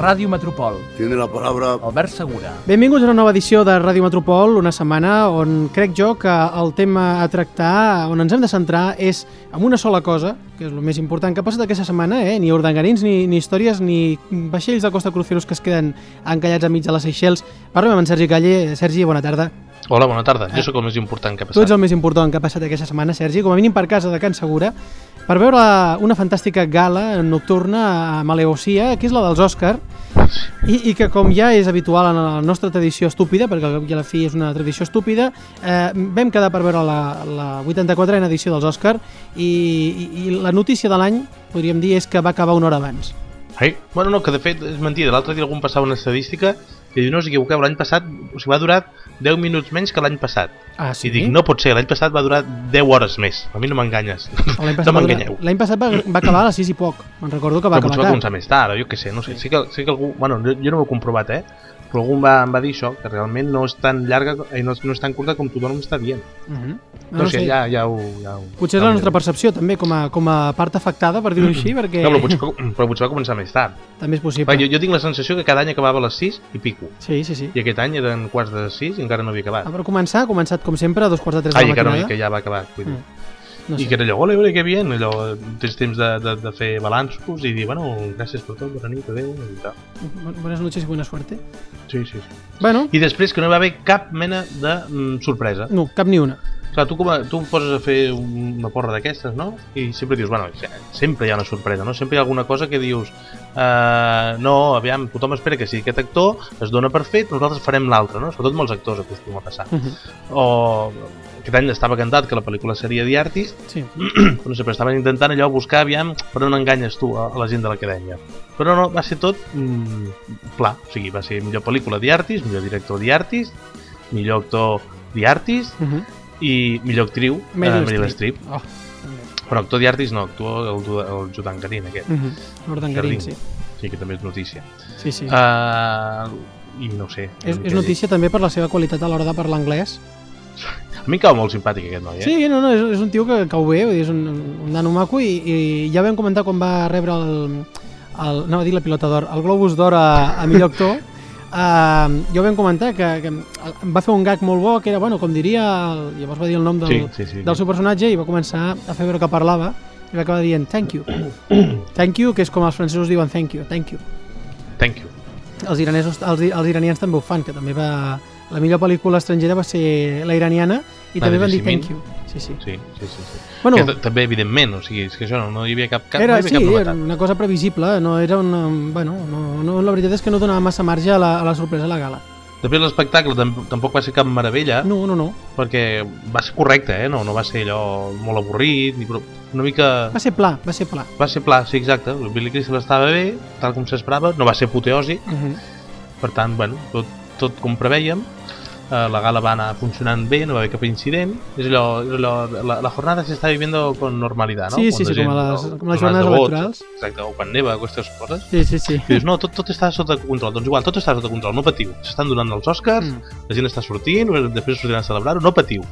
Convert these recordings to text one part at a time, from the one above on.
Ràdio Metropol. Tiene la palabra Albert Segura. Benvinguts a una nova edició de Ràdio Metropol, una setmana on crec jo que el tema a tractar, on ens hem de centrar, és en una sola cosa, que és el més important que ha passat aquesta setmana, eh? ni urdangarins, ni, ni històries, ni vaixells de Costa Cruceros que es queden encallats enmig de les Seychelles. Parlem amb en Sergi Calle. Sergi, bona tarda. Hola, bona tarda. Jo sóc el més important que ha Tu ets passat. el més important que ha passat aquesta setmana, Sergi, com a mínim per casa de Can Segura, per veure una fantàstica gala nocturna a Maleocia, que és la dels Òscar, i, i que com ja és habitual en la nostra tradició estúpida, perquè al cap i a la fi és una tradició estúpida, eh, vam quedar per veure la, la 84a edició dels Òscar i, i, i la notícia de l'any, podríem dir, és que va acabar una hora abans. Ai, bueno, no, que de fet és mentida. L'altre dia algú em passava una estadística i diu, no us equivoqueu, l'any passat o sigui, va durar 10 minuts menys que l'any passat. Ah, I dic, no pot ser, l'any passat va durar 10 hores més. A mi no m'enganyes. L'any no passat, va, m'enganyeu. l'any passat va, va acabar a les 6 i poc. Me'n recordo que va Però potser va acabar començar més tard, jo què sé, no sé. Sí que, sí que algú... Bueno, jo, jo no ho he comprovat, eh? Però algú em va, em va dir això, que realment no és tan llarga i no, no és tan curta com tothom està dient. Uh -huh. No, sé, ja, ja ho... Ja ho Potser és la nostra percepció també com a, com a part afectada, per dir-ho així, perquè No, però, potser, però potser va començar més tard. també és possible. Va, jo, jo tinc la sensació que cada any acabava a les 6 i pico. Sí, sí, sí. I aquest any eren quarts de 6 i encara no havia acabat. Ah, però començar, ha començat com sempre a dos quarts de tres Ai, de la que no, matinada. que ja va acabar. Vull dir. Mm. No I sé. que era allò, ole, ole, que bien, allò, tens temps de, de, de fer balanços i dir, bueno, gràcies per tot, bona nit, adéu, i tal. Bu- Buenas noches y buena suerte. Sí, sí, sí. Bueno, I després que no va haver cap mena de mm, sorpresa. no, cap ni una. Clar, tu, com a, tu em poses a fer un- una porra d'aquestes, no? I sempre dius, bueno, sempre hi ha una sorpresa, no? Sempre hi ha alguna cosa que dius, uh, no, aviam, tothom espera que sigui aquest actor, es dona per fet, nosaltres farem l'altre, no? Sobretot molts actors acostuma a passar. Uh -huh. O aquest any estava cantat que la pel·lícula seria The Artist, Sí. però no sé, però estaven intentant allò buscar, aviam, per on enganyes tu a, a la gent de l'acadèmia. Però no, va ser tot mm, pla, o sigui, va ser millor pel·lícula The Artist, millor director The Artist, millor actor The Artist Uh -huh. I millor actriu Meryl eh, Meryl Streep. Oh. Però actor The Artist no, actua el, el Judan Garín aquest, Uh -huh. L'Urdangarín, sí. sí, que també és notícia. Sí, sí. Uh, I no sé. és, és notícia també per la seva qualitat a l'hora de parlar anglès. A mi cau molt simpàtic aquest noi, eh? Sí, no, no, és, és un tio que cau bé, és un, un nano maco i, i ja vam comentar quan va rebre el, el no, a dir la pilota d'or, el Globus d'or a, a millor actor, uh, jo vam comentar que, que em va fer un gag molt bo, que era, bueno, com diria, el, llavors va dir el nom del, Sí, sí, sí. del seu personatge i va començar a fer veure que parlava i va acabar dient thank you. thank you, que és com els francesos diuen thank you, thank you. Thank you. Els, iranesos, els, els iranians també ho fan, que també va... La millor pel·lícula estrangera va ser la iraniana i també van dir thank you. Sí, sí. Sí, sí, sí. sí. Bueno, Que també, evidentment, o sigui, és que això no, no hi havia cap, cap, era, no hi havia sí, cap era novetat. una cosa previsible, no era una... Bueno, no, no, la veritat és que no donava massa marge a la, a la sorpresa a la gala. De fet, l'espectacle tam tampoc va ser cap meravella, No, no, no. perquè va ser correcte, eh? No, no va ser allò molt avorrit, ni però una mica... Va ser pla, va ser pla. Va ser pla, sí, exacte. El Billy Crystal estava bé, tal com s'esperava, no va ser apoteòsic, Uh -huh. per tant, bueno, tot, tot com preveiem. Eh, la gala va anar funcionant bé, no va haver cap incident. És allò, és allò la, la jornada se está viviendo con normalidad, no? Sí, sí, sí, com a les- no, com les jornades electorals. Exacte, o quan neva, aquestes coses. Sí, sí, sí. I dius, no, tot, tot està sota control. Doncs igual, tot està sota control, no patiu. S'estan donant els Oscars, mm. la gent està sortint, després sortiran a celebrar-ho, no patiu.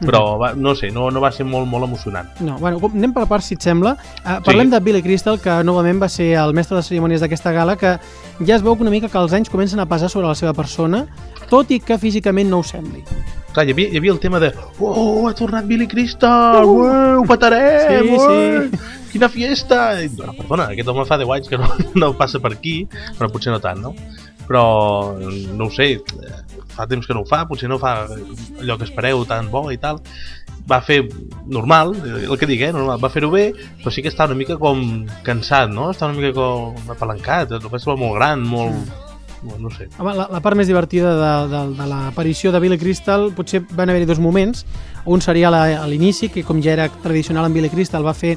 Però, va, no sé, no, no va ser molt, molt emocionant. No, bueno, anem per part, si et sembla. Uh, parlem Sí. de Billy Crystal, que novament va ser el mestre de cerimònies d'aquesta gala, que ja es veu que una mica que els anys comencen a pesar sobre la seva persona, tot i que físicament no ho sembli. Clar, hi havia, hi havia el tema de Oh, ha tornat Billy Crystal! Uh! Ué, ho petarem! Sí, ué, sí. Quina fiesta! I, bueno, perdona, aquest home fa 10 anys que no, no passa per aquí, però potser no tant, no? Però, no ho sé, fa temps que no ho fa, potser no fa allò que espereu tan bo i tal. Va fer normal, el que dic, eh, normal, va fer-ho bé, però sí que està una mica com cansat, no? Està una mica com apalancat, el va ser molt gran, molt... molt no sé. Home, la, la part més divertida de, de, de l'aparició de Billy Crystal potser van haver-hi dos moments. Un seria la- a l'inici, que com ja era tradicional en Billy Crystal va fer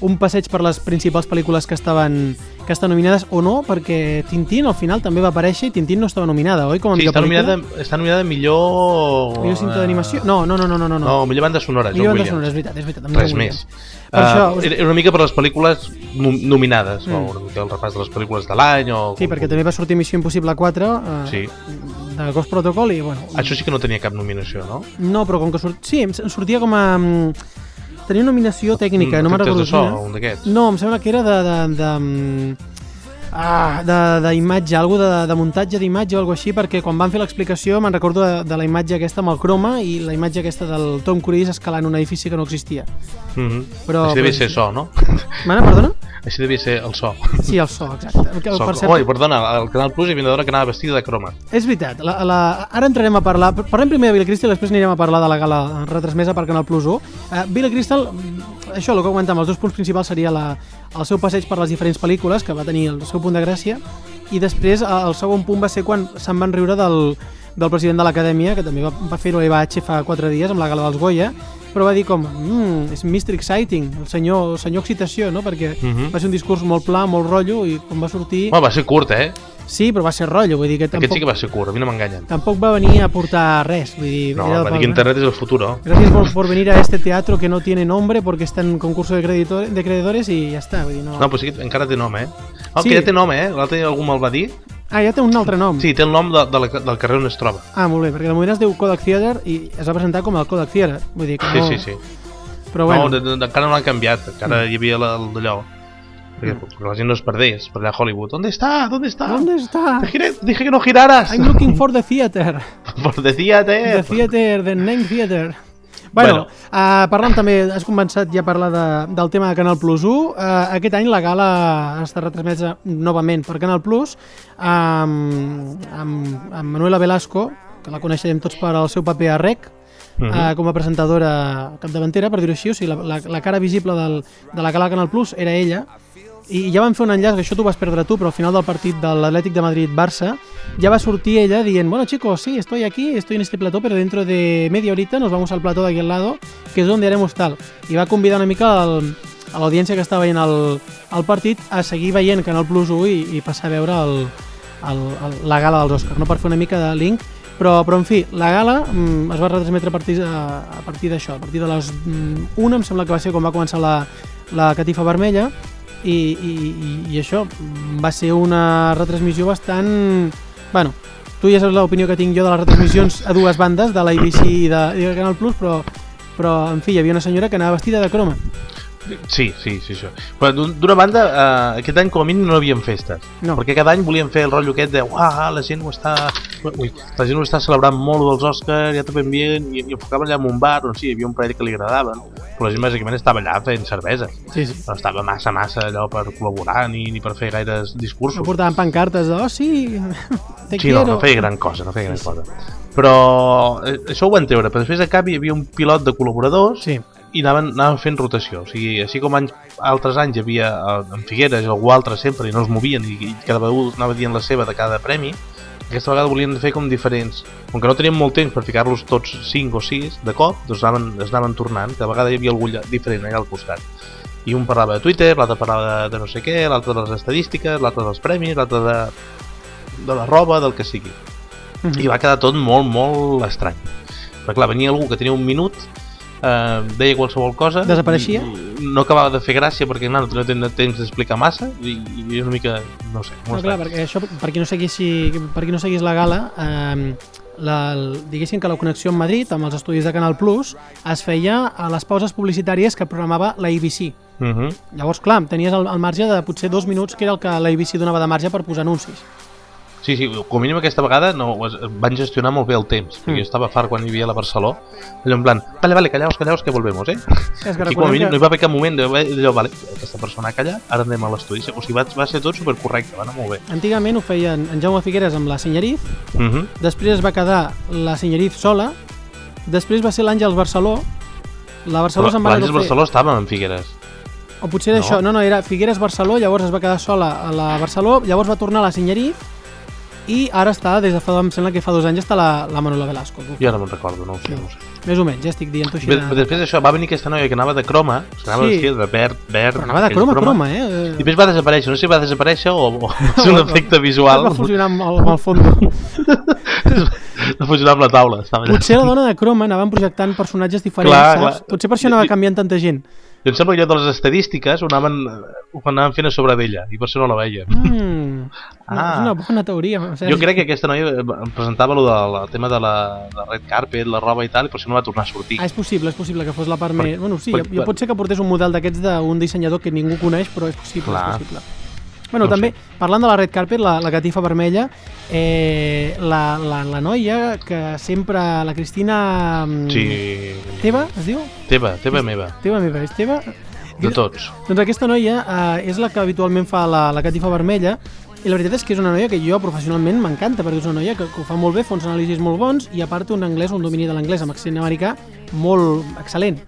un passeig per les principals pel·lícules que estaven que estan nominades o no, perquè Tintín al final també va aparèixer i Tintín no estava nominada, oi? Com a Sí, millor està nominada, està nominada millor... Millor cinta d'animació? No, no, no, no, no, no. No, millor banda sonora, millor John banda Williams. sonora, és veritat, és veritat. Res John més. Williams. Per això, Uh, era una mica per les pel·lícules nom- nominades, Mm. mm. o una mica el repàs de les pel·lícules de l'any, o... Sí, perquè també va sortir Missió Impossible 4 eh, Sí. de Ghost Protocol i, bueno... Això sí que no tenia cap nominació, no? No, però com que sort... sí, sortia com a... Tenia nominació tècnica, no me'n recordo so, un d'aquests. No, em sembla que era de... de, de mm, ah, d'imatge, algo de, de muntatge d'imatge o alguna així, perquè quan van fer l'explicació me'n recordo de, de la imatge aquesta amb el croma i la imatge aquesta del Tom Cruise escalant un edifici que no existia. Mm -hmm. Però- Així devia però- ser so, no? Mana, perdona? Així devia ser el so. Sí, el so, exacte. El, so. per cert, Oi, perdona, al Canal Plus hi havia una dona que anava vestida de croma. És veritat, la, la, ara entrarem a parlar, parlem primer de Billy Crystal i després anirem a parlar de la gala retransmesa per Canal Plus 1. Uh, Billy Crystal, mm, això, el que comentàvem, els dos punts principals seria la, el seu passeig per les diferents pel·lícules, que va tenir el seu punt de gràcia, i després eh, el segon punt va ser quan se'n van riure del, del president de l'Acadèmia, que també va, va fer-ho a l'EVH fa quatre dies amb la gala dels Goya, però va dir com, mmm, és Mr. Exciting, el senyor, el senyor excitació, no? Perquè Mhm. va ser un discurs molt pla, molt rotllo, i quan va sortir... Bueno, va ser curt, eh? Sí, però va ser rotllo, vull dir que Aquest tampoc, sí que va ser curt, a mi no m'enganyen. tampoc va venir a portar res. Vull dir, No, va dir que internet és el futuro. Gracias por, por venir a este teatro que no tiene nombre porque está en concurso de, creditor, de creedores i ja està. Vull dir, no... No, però sí que encara té nom, eh? Oh, Sí. que ja té nom, eh? L'altre dia algú me'l va dir. Ah, ja té un altre nom. Sí, té el nom de, de la, del carrer on es troba. Ah, molt bé, perquè el moment es diu Kodak Theater i es va presentar com el Kodak Theater. Vull dir que Sí, no... sí, sí. Però bueno, No, de, de, encara no l'han canviat, encara hi havia d'allò. Perquè, perquè la gent no es perdés per allà a Hollywood. ¿Dónde está? ¿Dónde está? ¿dónde está? Te giré- dije que no giraras. I'm looking for the theater. Por decíate. The theater, the name theater. Bueno, Bueno. Uh, parlant també, has començat ja a parlar de, del tema de Canal Plus 1. Uh, aquest any la gala està retransmesa novament per Canal Plus amb, amb, amb Manuela Velasco, que la coneixerem tots per al seu paper a REC, Mhm. uh, com a presentadora capdavantera, per dir-ho així, o sigui, la, la, la cara visible del, de la gala Canal Plus era ella, i ja van fer un enllaç, que això t'ho vas perdre tu, però al final del partit de l'Atlètic de Madrid-Barça ja va sortir ella dient, bueno chicos, sí, estoy aquí, estoy en este plató, pero dentro de media horita nos vamos al plató de aquí al lado, que es donde haremos tal. I va convidar una mica el, a l'audiència que estava veient el, el partit a seguir veient Canal Plus 1 i, i passar a veure el, el, el, la gala dels Oscars, no per fer una mica de link, però, però en fi, la gala mm, es va retransmetre a partir, a, partir d'això, a partir de les mm, 1, em sembla que va ser quan va començar la, la catifa vermella, i, i, i, i això mm, va ser una retransmissió bastant... Bueno, tu ja saps l'opinió que tinc jo de les retransmissions a dues bandes, de l'ABC i i de Canal Plus, però, però, en fi, hi havia una senyora que anava vestida de croma. Sí, sí, sí, això. Però d'un- d'una banda, eh, aquest any com a mínim no havia festes. No. Perquè cada any volien fer el rotllo aquest de uah, la gent ho està... Ui, la gent ho està celebrant molt dels Oscars, ja també ambient, i, i enfocaven allà en un bar, on sí, hi havia un parell que li agradaven, però la gent bàsicament estava allà fent cervesa. Sí, sí. No estava massa, massa allò per col·laborar ni, ni per fer gaires discursos. No portaven pancartes de, oh sí, te Sí, no, quiero. no feia gran cosa, no feia gran cosa. Però eh, això ho van treure, però després a cap hi havia un pilot de col·laboradors Sí, i anaven, anaven fent rotació. O sigui, així com anys, altres anys hi havia eh, en Figueres algú altre sempre i no es movien i, i cada un anava dient la seva de cada premi, aquesta vegada volien fer com diferents. Com que no tenien molt temps per ficar-los tots 5 o 6 de cop, doncs anaven, es anaven tornant, cada vegada hi havia algú diferent allà al costat. I un parlava de Twitter, l'altre parlava de, de no sé què, l'altre de les estadístiques, l'altre dels premis, l'altre de, de la roba, del que sigui. Mhm. I va quedar tot molt, molt estrany. Perquè clar, venia algú que tenia un minut, eh, deia qualsevol cosa... Desapareixia? i No acabava de fer gràcia perquè clar, no tenia temps d'explicar massa i, i una mica, no sé, No, clar, perquè això, per qui no seguissi, per qui no seguís la gala, eh, la, diguéssim que la connexió amb Madrid, amb els estudis de Canal Plus, es feia a les pauses publicitàries que programava la ABC. Uh -huh. Llavors, clar, tenies el, el marge de potser dos minuts, que era el que la ABC donava de marge per posar anuncis. Sí, sí, com a mínim aquesta vegada no, es- van gestionar molt bé el temps, perquè Mm. jo estava fart quan hi havia la Barceló, allò en plan, vale, vale, callaos, callaos, que volvemos, eh? És que I com a mínim no que, hi va haver cap moment d'allò, allò, vale, aquesta persona ha callat, ara anem a l'estudi. O sigui, va, va ser tot supercorrecte, va anar molt bé. antigament ho feien en Jaume Figueres amb la Senyeriz, Uh -huh. després es va quedar la Senyeriz sola, després va ser l'Àngels Barceló, la Barceló se'n va L'Àngels. Barceló estava en Figueres. O potser era No. això, no, no, era Figueres Barceló, llavors es va quedar sola a la Barceló, llavors va tornar a la Senyeriz i ara està, des de fa, em sembla que fa dos anys està la, la Manuela Velasco. Jo no me'n recordo, no ho sé, no ho sé. Més o menys, ja estic dient-ho així. De... després d'això va venir aquesta noia que anava de croma, que anava Sí. de verd, verd... Però anava de aquell croma, croma, eh? I després va desaparèixer, no sé si va desaparèixer o, o és un efecte visual. Es va fusionar amb el, amb el fondo. va fusionar amb la taula. Estava. Potser la dona de croma anaven projectant personatges diferents, Clar, saps? clar. Potser per això anava canviant tanta gent. Jo em sembla que allò de les estadístiques ho anaven, ho anaven fent a sobre d'ella i per això no la veia. Mm, Ah. És una bona teoria. Sergi. Jo crec que aquesta noia em presentava lo del tema de la, de red carpet, la roba i tal, i per això no va tornar a sortir. Ah, és possible, és possible que fos la part Per- més... Bueno, sí, per- jo, jo pot ser que portés un model d'aquests d'un dissenyador que ningú coneix, però és possible, Clar. és possible. Bueno, No també, sé. parlant de la Red Carpet, la, la catifa vermella, eh, la, la, la noia que sempre... La Cristina... mm, Sí. Teva, es diu? Teva, teva meva. Teva meva, és Teva? De tots. Doncs aquesta noia eh, és la que habitualment fa la, la catifa vermella i la veritat és que és una noia que jo professionalment m'encanta perquè és una noia que, que ho fa molt bé, fa uns anàlisis molt bons i a part un anglès, un domini de l'anglès amb accent americà molt excel·lent.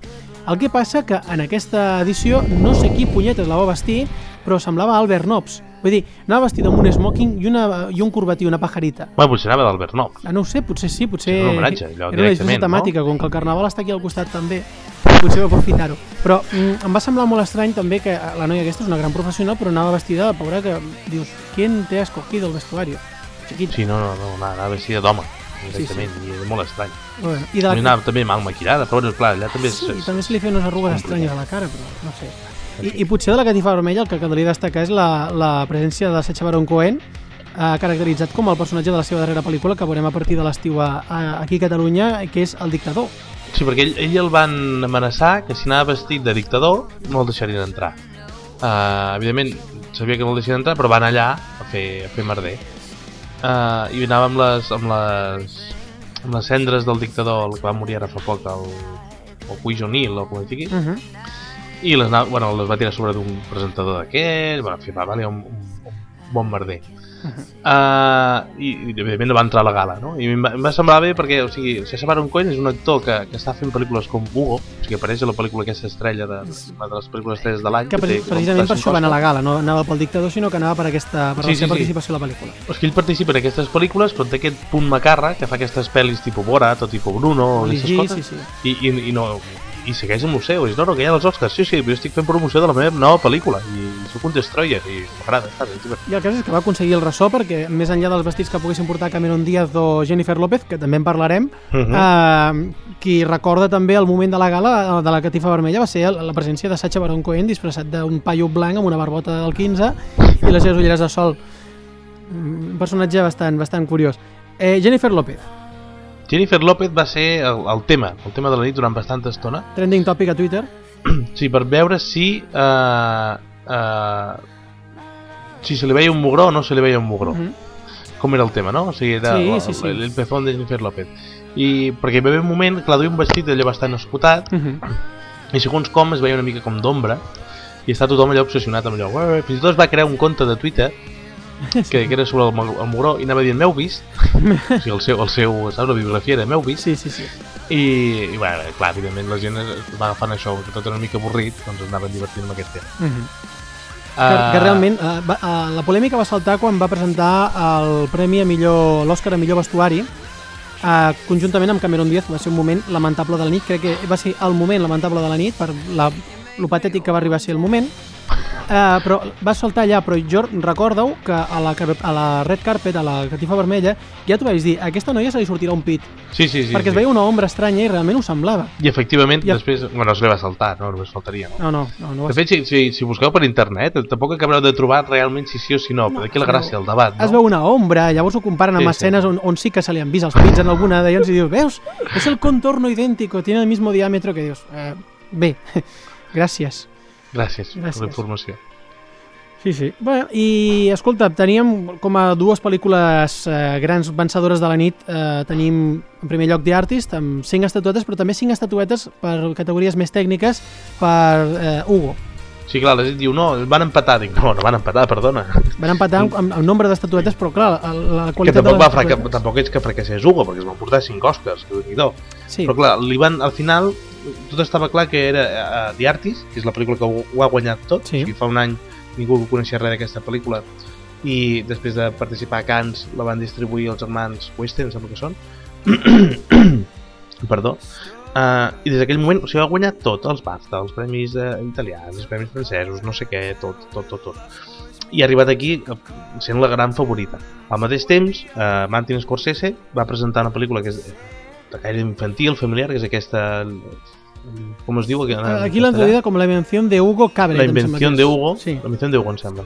El que passa que en aquesta edició no sé qui punyetes la va vestir, però semblava Albert Nobbs. Vull dir, anava vestit amb un smoking i, una, i un corbatí, una pajarita. Bueno, potser anava d'Albert Nob. Ah, no ho sé, potser sí, potser... Era un homenatge, allò, Era una directament, temàtica, com que el carnaval està aquí al costat també, potser va aprofitar-ho. Però mm, em va semblar molt estrany també que la noia aquesta és una gran professional, però anava vestida, pobra, que dius, ¿quién te ha escogido el vestuario? Chiquita. Sí, no, no, no, anava vestida d'home, directament, sí, sí. i és molt estrany. Bueno, I de La... Anava també mal maquillada, però bueno, clar, allà també... Sí, és, també se li feien unes arrugues estranyes a la cara, però no sé. I, I potser de la catifa vermella el que caldria destacar és la, la presència de Sacha Baron Cohen, eh, caracteritzat com el personatge de la seva darrera pel·lícula que veurem a partir de l'estiu aquí a Catalunya, que és El dictador. Sí, perquè ell, ell el van amenaçar que si anava vestit de dictador no el deixarien entrar. Uh, evidentment, sabia que no el deixarien entrar, però van allà a fer, a fer merder. Uh, I anava amb les, amb les, amb les cendres del dictador, el que va morir ara fa poc, el, el Puig O'Neill, o com es digui, Uh -huh. i les, anava, bueno, les va tirar sobre d'un presentador d'aquest, fi, va valer un, un, un bon merder. Uh, i, i evidentment va entrar a la gala no? i em va, em va semblar bé perquè o sigui, Sacha Baron Cohen és un actor que, que està fent pel·lícules com Hugo o sigui, apareix a la pel·lícula aquesta estrella de, una de les pel·lícules estrelles de l'any Que com precisament per això va anar a la gala, no anava pel dictador, sinó que anava per, aquesta, per Sí, la sí, seva sí. participació a la pel·lícula. és que ell participa en aquestes pel·lícules però té aquest punt macarra que fa aquestes pel·lis tipus Borat o tipus Bruno o aquestes coses sí, sí. I, i, i, no, i segueix amb el seu dius, no, no, que hi ha els Oscars, sí, sí, jo estic fent promoció de la meva nova pel·lícula i soc un destroyer i m'agrada, està bé. I el cas és que va aconseguir el ressò perquè, més enllà dels vestits que poguessin portar Cameron Díaz o Jennifer López, que també en parlarem, Uh -huh. eh, qui recorda també el moment de la gala de la catifa vermella va ser la presència de Sacha Baron Cohen disfressat d'un paio blanc amb una barbota del 15 i les seves ulleres de sol. Un personatge bastant, bastant curiós. Eh, Jennifer López, Jennifer López va ser el, el tema, el tema de la nit durant bastanta estona trending topic a Twitter. Sí, per veure si... Uh, uh, si se li veia un mugró o no se li veia un mugró. Mhm. Com era el tema, no? O sigui, era Sí, sí, sí. el, el pezón de Jennifer López. I perquè hi va haver un moment, clar, duia un vestit allò bastant escotat Mhm. i segons com es veia una mica com d'ombra i està tothom allò obsessionat amb allò. Fins i tot es va crear un compte de Twitter que, que era sobre el, el mugró i anava dient m'heu vist? O sigui, el seu, el seu, saps, la bibliografia era m'heu vist? Sí, sí, sí. i, i bueno, clar, evidentment la gent va agafant això que tot era una mica avorrit doncs es anaven divertint amb aquest tema. Mhm. que, Ah, que realment eh, va, eh, la polèmica va saltar quan va presentar el premi a millor l'Òscar a millor vestuari eh, conjuntament amb Cameron Diaz va ser un moment lamentable de la nit. Crec que va ser el moment lamentable de la nit per la, lo patètic que va arribar a ser el moment eh, però va saltar allà però jo recordo que a la, a la red carpet, a la catifa vermella ja t'ho vaig dir, a aquesta noia se li sortirà un pit sí, sí, sí, perquè sí. es veia una ombra estranya i realment ho semblava i efectivament I després, bueno, es li va saltar no, només faltaria no? no, no, no, no De fet, si, si, si busqueu per internet, tampoc acabareu de trobar realment si sí o si no, però d'aquí la gràcia, el debat, es no? veu una ombra, llavors ho comparen amb Sí, sí. escenes on, on sí que se li han vist els pits en alguna i dius, veus, és el contorno idèntico, tiene el mismo diámetro que dius, eh, bé, gràcies. Gràcies, per Gràcies. la informació. Sí, sí. Bueno, I, escolta, teníem com a dues pel·lícules eh, grans vencedores de la nit. Eh, tenim, en primer lloc, The Artist, amb cinc estatuetes, però també cinc estatuetes per categories més tècniques per eh, Hugo. Sí, clar, la gent diu, no, van empatar. Dic, no, no van empatar, perdona. Van empatar amb, amb, amb nombre d'estatuetes, però clar, la, la Que qualitat tampoc, de va les fraca, estatuetes- tampoc és que fracassés Hugo, perquè es van portar 5 Oscars, que déu Sí, Però clar, li van, al final, tot estava clar que era uh, The Artist, que és la pel·lícula que ho, ho ha guanyat tot. Sí. O sigui, fa un any ningú coneixia res d'aquesta pel·lícula i després de participar a Cannes la van distribuir els germans Weinstein, em sembla que són. Perdó. Uh, I des d'aquell moment, o sigui, ha guanyat tot, els BAFTA, els premis uh, italians, els premis francesos, no sé què, tot, tot, tot, tot. I ha arribat aquí eh, sent la gran favorita. Al mateix temps, uh, Martin Scorsese va presentar una pel·lícula que és de caire infantil, familiar, que és aquesta... Com es diu? Eh, Aquí l'han traduïda com la invenció de Hugo Cabret. La invenció és. de Hugo, Sí. la invenció de Hugo, em sembla.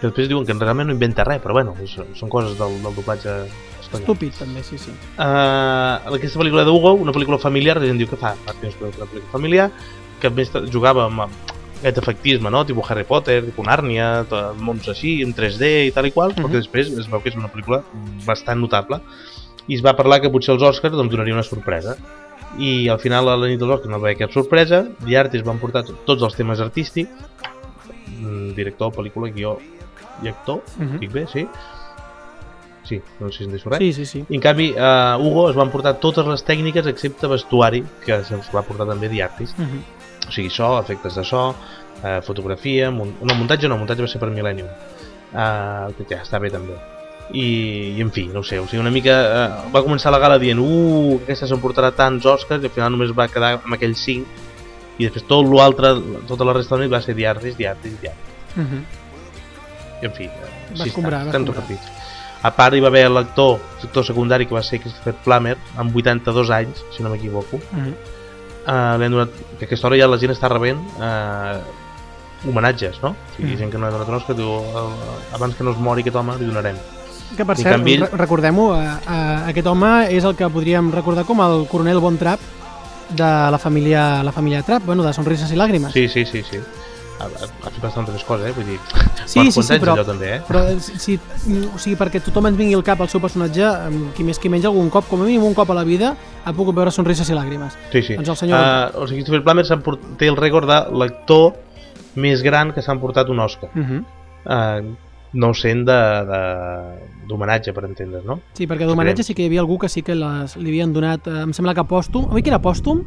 Que després diuen que realment no inventa res, però bueno, és, són coses del, del doblatge espanyol. Estúpid, també, sí, sí. Uh, aquesta pel·lícula de Hugo, una pel·lícula familiar, la gent diu que fa, Martin Scorsese, una pel·lícula familiar, que més jugava amb, aquest efectisme, no? Tipus Harry Potter, Nàrnia, tot, mons així, en 3D i tal i qual, però que després es veu que és una pel·lícula bastant notable i es va parlar que potser els Oscars doncs, donaria una sorpresa i al final a la nit dels Oscars no va haver cap sorpresa The Artist van portar to- tots els temes artístics mm, director, pel·lícula, guió i actor, Mhm. dic bé, sí? Sí, no sé si em deixo res. Sí, sí, sí. I en canvi, a Hugo es van portar totes les tècniques excepte vestuari, que se'ls va portar també The Artist. Mhm. O sigui, so, efectes de so, eh, fotografia, mun... no, muntatge no, muntatge va ser per Millennium. Eh, que ja està bé també. I, i en fi, no ho sé, o sigui, una mica eh, va començar la gala dient uh, aquesta s'emportarà tants Oscars i al final només va quedar amb aquells 5 i després tot l'altre, tota la resta de nit va ser The Artist, The Artist. Mhm. I en fi, eh, estan escombrar. repartits. A part hi va haver l'actor, l'actor secundari que va ser Christopher Plummer amb 82 anys, si no m'equivoco. Mhm. Uh, li han donat, que a aquesta hora ja la gent està rebent uh, homenatges, no? O sigui, Mm. gent que no ha donat un Oscar diu uh, abans que no es mori aquest home li donarem. Que per cert, canvi recordem-ho, aquest home és el que podríem recordar com el coronel Bon Trapp de la família, la família Trapp, bueno, de Sonrises i Làgrimes. Sí, sí, sí, sí. Ha, ha fet bastantes coses, eh? Vull dir, sí, sí, sí però, allò també, eh? però eh, si, si, o sigui, perquè tothom ens vingui al cap el seu personatge, qui més qui menys algun cop, com a mínim un cop a la vida, ha pogut veure Sonrises i Làgrimes. Sí, sí. Doncs el senyor- Uh, o sigui, Christopher Plummer té el rècord de l'actor més gran que s'ha emportat un Oscar. Uh -huh. Uh, no sent d'homenatge, per entendre's, no? Sí, perquè d'homenatge sí que hi havia algú que sí que les, li havien donat, eh, em sembla que pòstum, oi que era pòstum?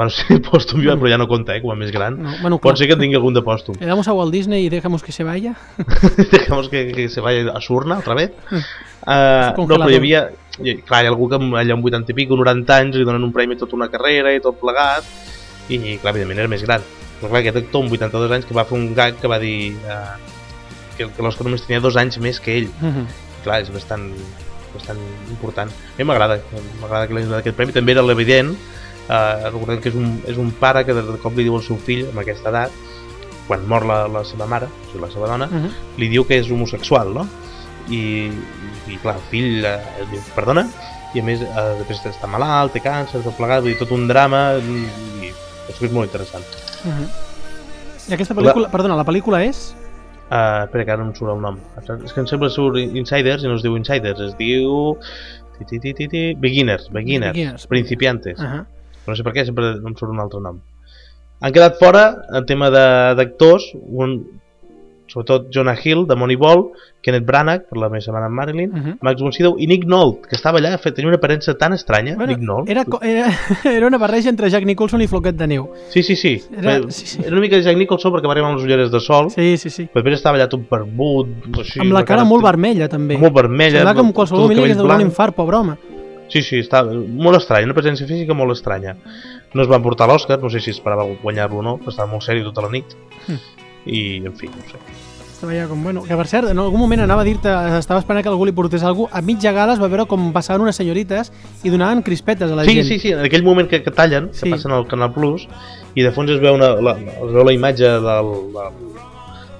Bueno, sí, pòstum, jo, però ja no compta, eh, com a més gran. No, bueno, clar. Pot ser que tingui algun de pòstum. Le damos a Walt Disney y dejamos que se vaya. Dejamos que, que se vaya a Surna otra vez. Uh, no, però hi havia... Clar, hi ha algú que allà amb 80 i pico, 90 anys, li donen un premi tota una carrera i tot plegat, i clar, evidentment era més gran. Però clar, aquest actor amb 82 anys que va fer un gag que va dir uh, que, que l'Òscar només tenia dos anys més que ell. Uh -huh. Clar, és bastant, bastant important. A mi m'agrada, m'agrada que li hagin donat aquest premi. També era l'evident, uh, recordem que és un, és un pare que de, cop li diu al seu fill, amb aquesta edat, quan mor la, la seva mare, o sigui, la seva dona, Uh -huh. li diu que és homosexual, no? I, i clar, el fill eh, diu, perdona, i a més eh, després està malalt, té càncer, tot plegat, vull dir, tot un drama, i, i és molt interessant. Uh -huh. I aquesta pel·lícula, perdona, la pel·lícula és... Uh, espera, que ara no em surt el nom. És que que surt Insiders i no es diu Insiders, es diu... Ti, ti, ti, ti, ti, Beginners, Beginners, Beginners. Principiantes. Uh -huh. No sé per què, sempre em surt un altre nom. Han quedat fora, en tema de- d'actors, un, sobretot Jonah Hill, de Moneyball, Kenneth Branagh, per la meva setmana amb Marilyn, Uh -huh. Max von Sydow i Nick Nolte, que estava allà, tenia una aparença tan estranya, Bueno, Nick Nolte. era, era, era una barreja entre Jack Nicholson i Floquet de neu. Sí, sí, sí. Era- Era, sí, sí. era una mica Jack Nicholson perquè va arribar amb les ulleres de sol, Sí, sí, sí. però després estava allà tot barbut, així, Amb la cara molt vermella, també. molt vermella, Sembla que amb qualsevol moment li hagués un infart, pobre home. Sí, sí, estava molt estrany, una presència física molt estranya. No es van portar l'Òscar, no sé si esperava guanyar-lo o no, però estava molt sèrio tota la nit. Hm. I, en fi, no sé. Estava ja com, bueno, que per cert, en algun moment anava a dir-te, estava esperant que algú li portés alguna cosa, a mitja gala es va veure com passaven unes senyorites i donaven crispetes a la Sí, gent. sí, sí, en aquell moment que, que tallen, Sí. que passen al Canal Plus, i de fons es veu, una, la, es veu la imatge del, del,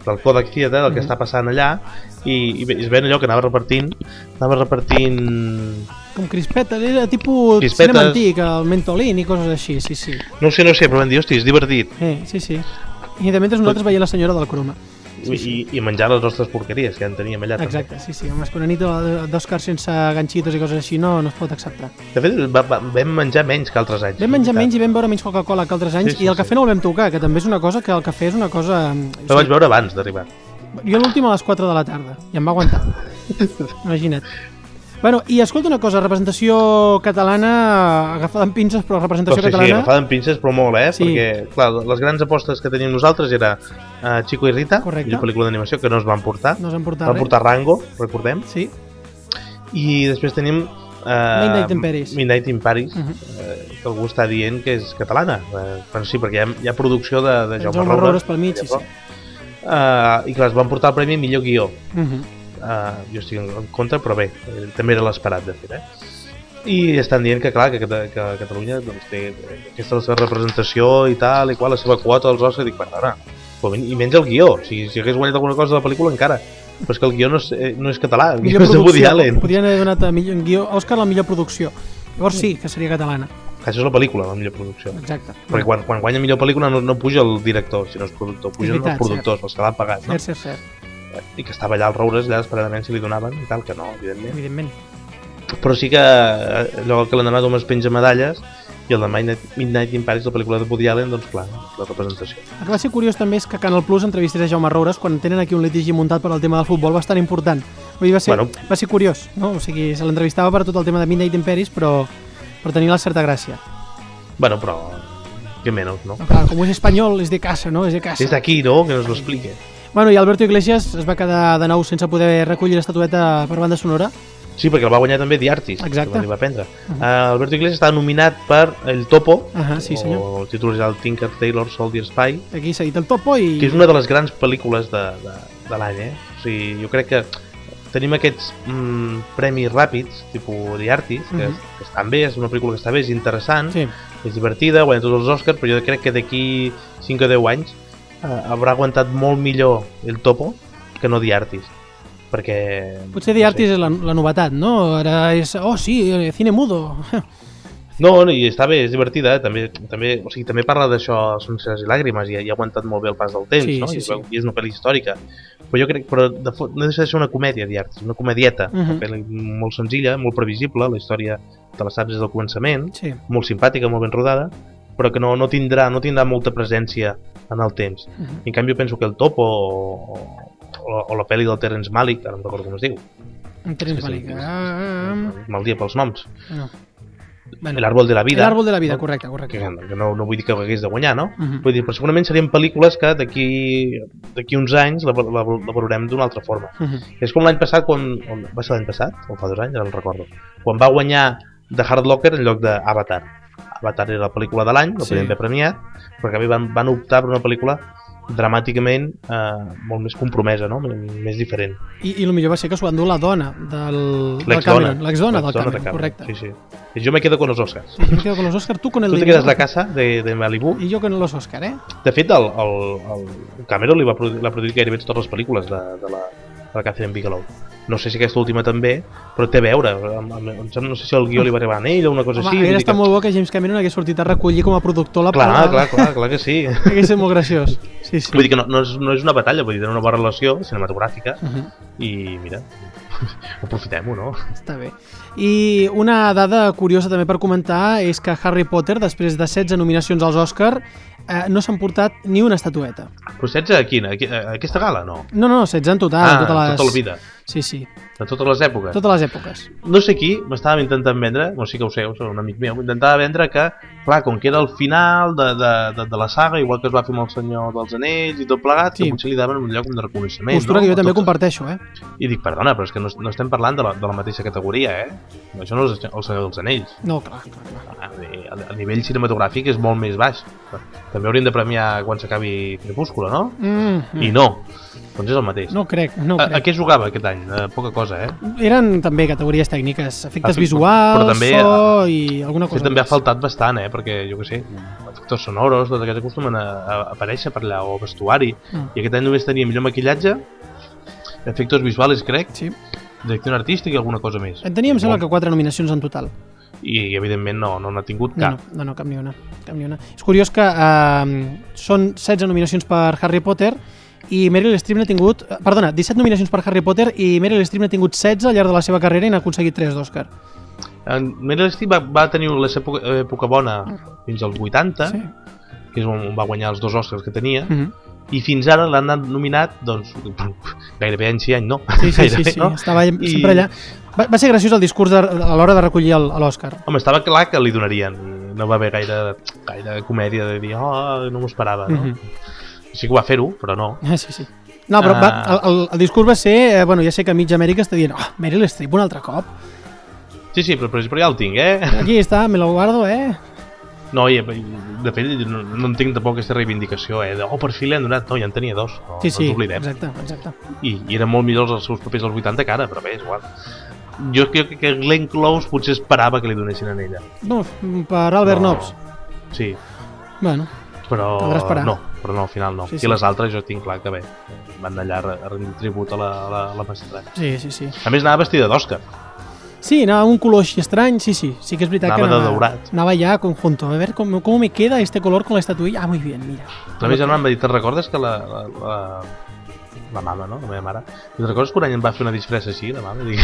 del Kodak Theater, del que Mhm. està passant allà, i, i es ven allò que anava repartint, anava repartint... Com crispetes, era tipus Crispetes. cinema antic, el mentolín i coses així, sí, sí. No sé, no sé, però van dir, hosti, és divertit. Eh, sí, sí. I de mentre nosaltres veiem la senyora del croma. Sí, sí. I, I menjar les nostres porqueries, que ja en teníem allà Exacte, sí, sí. Home, és que una nit d'Òscar sense ganxitos i coses així no, no es pot acceptar. també. De fet, va, va, vam menjar menys que altres anys. Vam menjar menys i vam beure menys Coca-Cola que altres anys Sí, sí, i el sí. cafè no el vam tocar, que també és una cosa que el cafè és una cosa... Però vaig veure abans d'arribar. Jo l'últim a les 4 de la tarda, i em va aguantar. Imagina't. Bueno, i escolta una cosa, representació catalana agafada amb pinces, però representació Però sí, sí, catalana... agafada amb pinces, però molt, eh? Sí. Perquè, clar, les grans apostes que teníem nosaltres era uh, Chico i Rita, Correcte. millor pel·lícula d'animació, que no es van portar. no portat Van res. portar Rango, recordem. Sí, I després tenim... Uh, Midnight in Paris. Midnight in Paris, Mhm. eh, que algú està dient que és catalana. Uh, però sí, perquè hi ha, hi ha producció de, de Jaume, Jaume Roures pel mig, sí, sí. Uh, I clar, es van portar el premi millor guió. Uh -huh. Uh, jo estic en en contra, però bé, eh, també era l'esperat de fet, eh? I estan dient que, clar, que, que, que Catalunya doncs, té aquesta la seva representació i tal, i qual, la seva quota dels Oscars, i dic, perdona, i menys el guió, si, si hagués guanyat alguna cosa de la pel·lícula encara, però és que el guió no és, eh, no és català, el guió és de Woody Allen. podrien haver donat a millor, guió, Òscar la millor producció. Llavors sí, que seria catalana. Això és la pel·lícula, la millor producció. Exacte. Perquè quan, quan guanya millor pel·lícula no, no puja el director, sinó el productor. Pugen veritat, els productors, els que l'han pagat, no? Cert, cert, cert. I que estava allà als roures, allà esperadament si li donaven i tal, que no, evidentment. Evidentment. Però sí que eh, allò que l'endemà només penja medalles i el de Midnight, Midnight in Paris, la pel·lícula de Woody Allen, doncs clar, la representació. El que va ser curiós també és que Canal Plus entrevistés a Jaume Roures quan tenen aquí un litigi muntat per al tema del futbol bastant important. Vull dir, va ser, Bueno. va ser curiós, no? O sigui, se l'entrevistava per tot el tema de Midnight in Paris, però per tenir la certa gràcia. Bueno, però... Que menys, no? No, clar, com és espanyol, és de casa, no? És de casa. És d'aquí, no? Que nos lo explique. Bueno, i Alberto Iglesias es va quedar de nou sense poder recollir l'estatueta per banda sonora. Sí, perquè el va guanyar també The Artist, Exacte. que va prendre. Uh Alberto Iglesias està nominat per El Topo, Ah, sí, senyor. o el títol original Tinker Tailor Soldier Spy, Aquí s'ha dit el topo i... que és una de les grans pel·lícules de, de, de l'any, eh? O sigui, jo crec que tenim aquests mm, premis ràpids, tipus The Artist, que, Mhm. que estan bé, és una pel·lícula que està bé, és interessant, Sí. és divertida, guanya tots els Oscars, però jo crec que d'aquí 5 o 10 anys haurà aguantat molt millor el Topo que no The Artist. Perquè... Potser The no sé. És la, la novetat, no? Ara és... Oh, sí, eh, cine mudo. No, no, i està bé, és divertida, eh? també, també, o sigui, també parla d'això Sonceres i Làgrimes i, i ha aguantat molt bé el pas del temps, Sí, no? sí, I, sí. I és una pel·li històrica. Però jo crec, però de fo- no deixa de ser una comèdia d'art, una comedieta, Mhm. una pel·li molt senzilla, molt previsible, la història te la saps des del començament, Sí. molt simpàtica, molt ben rodada, però que no, no, tindrà, no tindrà molta presència en el temps. Mhm. I en canvi penso que el Topo o, o, o la pel·li del Terence Malick, ara no recordo com es diu, En Terence Sí, sí. Malick. Ah, mal dia pels noms, no. Bueno, L'Àrbol de la Vida, L'Àrbol de la vida, correcte, correcte. que, que no, no vull dir que ho hagués de guanyar, no? Mhm. Vull dir, però segurament serien pel·lícules que d'aquí d'aquí uns anys la, la, la valorem d'una altra forma. Mhm. És com l'any passat, quan, on, va ser l'any passat, o fa dos anys, ara no recordo, quan va guanyar The Hard Locker en lloc d'Avatar. Avatar era la pel·lícula de l'any, la Sí. podien haver premiat, però que van, van optar per una pel·lícula dramàticament eh, molt més compromesa, no? M- més diferent. I, I el millor va ser que s'ho va endur la dona del, del. Cameron. L'exdona del L'exdona de Cameron, correcte. Sí, sí. I jo me quedo con los Oscars. Sí, yo me quedo con los Oscar, tú con el Tu te quedes la casa de, de Malibu I jo con los Oscar, eh? De fet, el, el, el Cameron li va produir, l'ha produït gairebé totes les pel·lícules de, de, la, de la Catherine Bigelow. No sé si aquesta última també, però té a veure. Amb, amb, no sé si el guió li va arribar a ell o una cosa Home, així. dir estat que- molt bo que James Cameron hagués sortit a recollir com a productor la Clar, paraula. clar, clar, clar que sí. Hauria estat molt graciós. Sí, sí. Vull dir que no, no, és, no és una batalla, vull dir, tenen una bona relació cinematogràfica Uh -huh. i mira, aprofitem-ho, no? Està bé. I una dada curiosa també per comentar és que Harry Potter, després de 16 nominacions als Oscar, eh, no s'han portat ni una estatueta. Però 16 a quina? A, aquesta gala? No. No, no, 16 en total. ah, en totes les... tota la vida. Sí, sí, De totes les èpoques. totes les èpoques. no sé qui m'estava intentant vendre, no sé que ho sé, un amic meu, m'intentava vendre que, clar, com que era el final de, de, de, de la saga, igual que es va fer amb el Senyor dels Anells i tot plegat, Sí. que potser li daven un lloc de reconeixement. Postura no? que jo també Tot- comparteixo, eh? I dic, perdona, però és que no, no estem parlant de la, de la mateixa categoria, eh? Això no és el Senyor dels Anells. No, clar, clar, clar. A, a, a nivell cinematogràfic és molt més baix. També haurien de premiar quan s'acabi Crepúsculo, no? Mm, I no. Doncs és el mateix. No crec, no a, a crec. què jugava aquest any? A poca cosa, eh? Eren també categories tècniques, efectes Efe- visuals, però també, so i alguna cosa també ha faltat bastant, eh? Perquè, jo què sé, efectes sonoros, tot aquest acostumen a, a aparèixer per allà, o vestuari. Mm. I aquest any només tenia millor maquillatge, efectes visuals, crec, Sí. Direcció artística i alguna cosa més. En teníem, sembla que quatre nominacions en total. I, evidentment, no no n'ha tingut cap. no, no, no, cap ni una. Cap ni una. És curiós que eh, són 16 nominacions per Harry Potter i Meryl Streep n'ha tingut... eh, Perdona, 17 nominacions per Harry Potter i Meryl Streep n'ha tingut 16 al llarg de la seva carrera i n'ha aconseguit 3 d'Oscar. En Meryl Streep va, va tenir la seva època, època bona fins als 80, Sí. que és on on va guanyar els dos Oscars que tenia, Mm -hmm. I fins ara l'han nominat, doncs, gairebé any sí, any no. Sí, sí, sí, Gairebé, sí, no? estava I- sempre allà. Va, va ser graciós el discurs de, a l'hora de recollir l'Oscar. Home, estava clar que li donarien, i no va haver gaire, gaire comèdia de dir, oh, no m'ho esperava, no? Mhm. Sí que va fer-ho, però no. Ah, sí, sí. No, però Ah. va, el, el, el discurs va ser... Eh, bueno, ja sé que mig Amèrica està dient oh, Meryl Streep un altre cop. Sí, sí, però, però ja el tinc, eh? Aquí està, me lo guardo, eh? No, i, de fet, no, no entenc tampoc aquesta reivindicació, eh? De, oh, per fi li han donat... No, ja en tenia dos, no, Sí, no sí, oblidem. exacte, exacte. I, I eren molt millors els seus papers als 80 que ara, però bé, és igual. Jo crec que Glenn Close potser esperava que li donessin a ella. No, per Albert No. Nobbs. Sí, Bueno, però no, però no, al final no. Sí, Sí. I les altres jo tinc clar que bé, van allà a rendir tribut a la, a la, a la mestra. sí, sí, sí. A més anava vestida d'Òscar. Sí, anava amb un color així estrany, sí, sí, sí que és veritat Anava que de daurat. Anava ja conjunto, a ver cómo, cómo me queda este color con la estatuilla. Ah, muy bien, mira. La meva germana em va dir, te'n recordes que la, la, la, la mama, no? La meva mare. Te'n recordes que un any em va fer una disfressa així, la mama? Dic,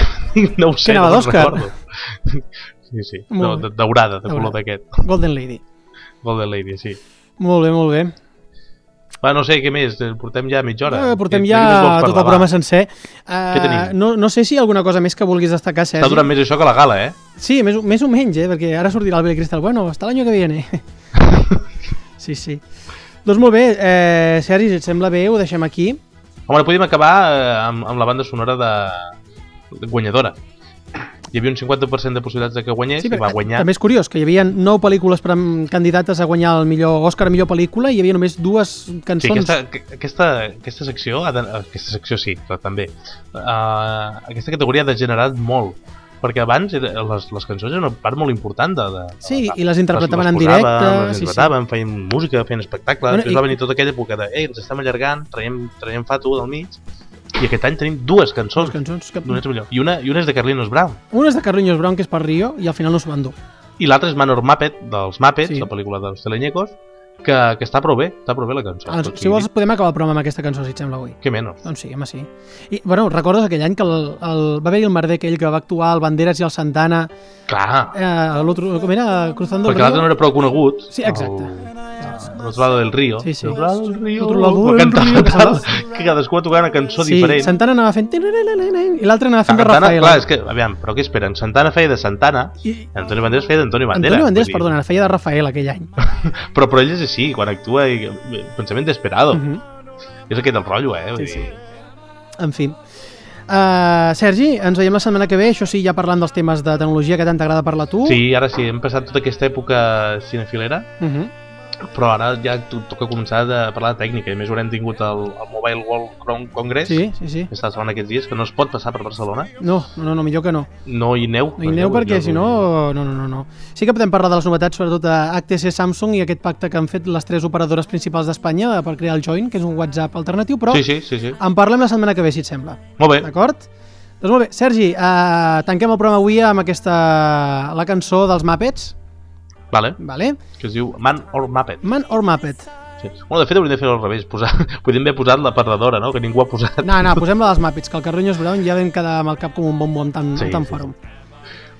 no ho sé, anava no me'n recordo. Sí, sí, no, daurada, de Daurada. color d'aquest. Golden Lady. Golden Lady, sí. Molt bé, molt bé. Va, no sé, què més? Eh, Portem ja mitja hora. Eh, portem ja tot el programa sencer. Uh, Què tenim? No, no sé si hi ha alguna cosa més que vulguis destacar, Està Sergi. durant més això que la gala, eh? Sí, més, més o menys, eh? perquè ara sortirà el Billy Crystal. Bueno, hasta l'any que viene. sí, sí. Doncs molt bé, eh, Sergi, si et sembla bé, ho deixem aquí. Home, podíem acabar eh, amb, amb la banda sonora de, de guanyadora. Hi havia un 50% de possibilitats de que guanyés Sí, i va guanyar. també és curiós que hi havia nou pel·lícules per, candidates a guanyar el millor Òscar a millor pel·lícula i hi havia només dues Sí, cançons. aquesta, que- aquesta, aquesta secció, aquesta secció sí, però també, uh, aquesta categoria ha degenerat molt, perquè abans les, les cançons eren una part molt important de... de Sí, de, i les interpretaven les en posàvem, directe, Les sí, interpretaven, feien música, feien espectacles, Bueno, bueno, després i- va venir tota aquella època de ei, ens estem allargant, traiem, traiem Fatu del mig, i aquest any tenim dues cançons, Dues cançons que... d'una és millor. I una, i una és de Carlinos Brown, Una és de Carlinhos Brown, que és per Rio, i al final no s'ho van dur. i l'altra és Manor Muppet, dels Muppets, Sí. la pel·lícula dels Teleñecos, que, que està prou bé, està prou bé la cançó. Tot si vols, podem acabar el programa amb aquesta cançó, si et sembla avui. Què menys. Doncs sí, home, sí. I, bueno, recordes aquell any que el, el, va haver-hi el merder aquell que va actuar el Banderas i el Santana Clar, eh, l'altre, com era? Cruzando perquè l'altre no era prou conegut. Sí, exacte. El, otro lado del río. Sí, sí. El otro lado del río. Otro lado del cantava río, tal, que cadascú va tocar una cançó Sí, diferent. Santana anava fent... I l'altre anava fent de Santana, Rafael. clar, és que, aviam, però què esperen? Santana feia de Santana I, Antonio Banderas feia d'Antonio Banderas. Antonio Banderas, perdona, feia de Rafael aquell any. Però, però ell és així, quan actua, i, pensament desesperado. Uh -huh. És aquest el rotllo, eh? Vull Sí, sí. dir, En fi. Uh, Sergi, ens veiem la setmana que ve, això sí, ja parlant dels temes de tecnologia que tant t'agrada parlar tu. Sí, ara sí, hem passat tota aquesta època cinefilera, Uh -huh. Però ara ja to- toca començar a parlar de tècnica. I més haurem tingut el, el Mobile World Congress, Sí, sí, sí. que està salvant aquests dies, que no es pot passar per Barcelona. No, no, no, millor que no. No hi neu. No hi aneu perquè si no, no, no, no, no. Sí que podem parlar de les novetats, sobretot a HTC Samsung i aquest pacte que han fet les tres operadores principals d'Espanya per crear el Join, que és un WhatsApp alternatiu, però Sí, sí, sí, sí. en parlem la setmana que ve, si et sembla. Molt bé. D'acord? Doncs molt bé, Sergi, uh, tanquem el programa avui amb aquesta... la cançó dels Muppets, Vale. vale? Que es diu Man or Muppet. Man or Muppet. Sí. Bueno, de fet hauríem de fer al revés, posar... podríem haver posat la perdedora, no? Que ningú ha posat. No, no, posem-la dels Muppets, que el Carrinyos Brown ja vam quedar amb el cap com un bombo amb tant, Sí, tant sí, fòrum.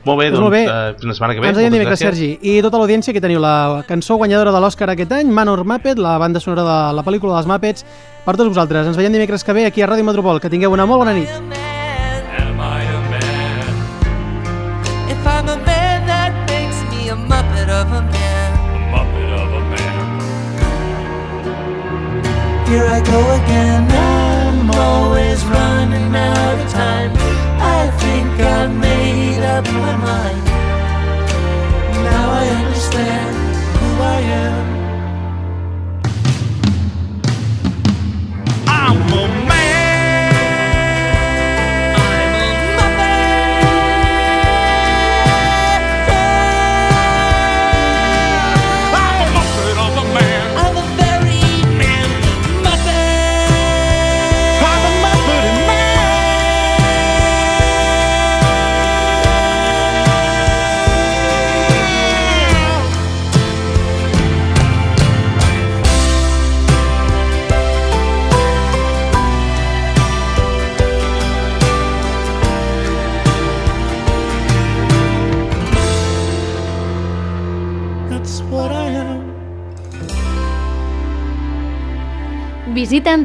Molt bé, Doncs doncs, molt bé. eh, fins la setmana que ve. Ens veiem dimecres. Sergi. I tota l'audiència que teniu la cançó guanyadora de l'Oscar aquest any, Man or Muppet, la banda sonora de la pel·lícula dels Muppets, per tots vosaltres. Ens veiem dimecres que ve aquí a Ràdio Metropol. Que tingueu una molt bona nit. Here I go again. I'm always running out of time. I think I've made up my mind.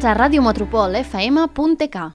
A radiometropolfm.k.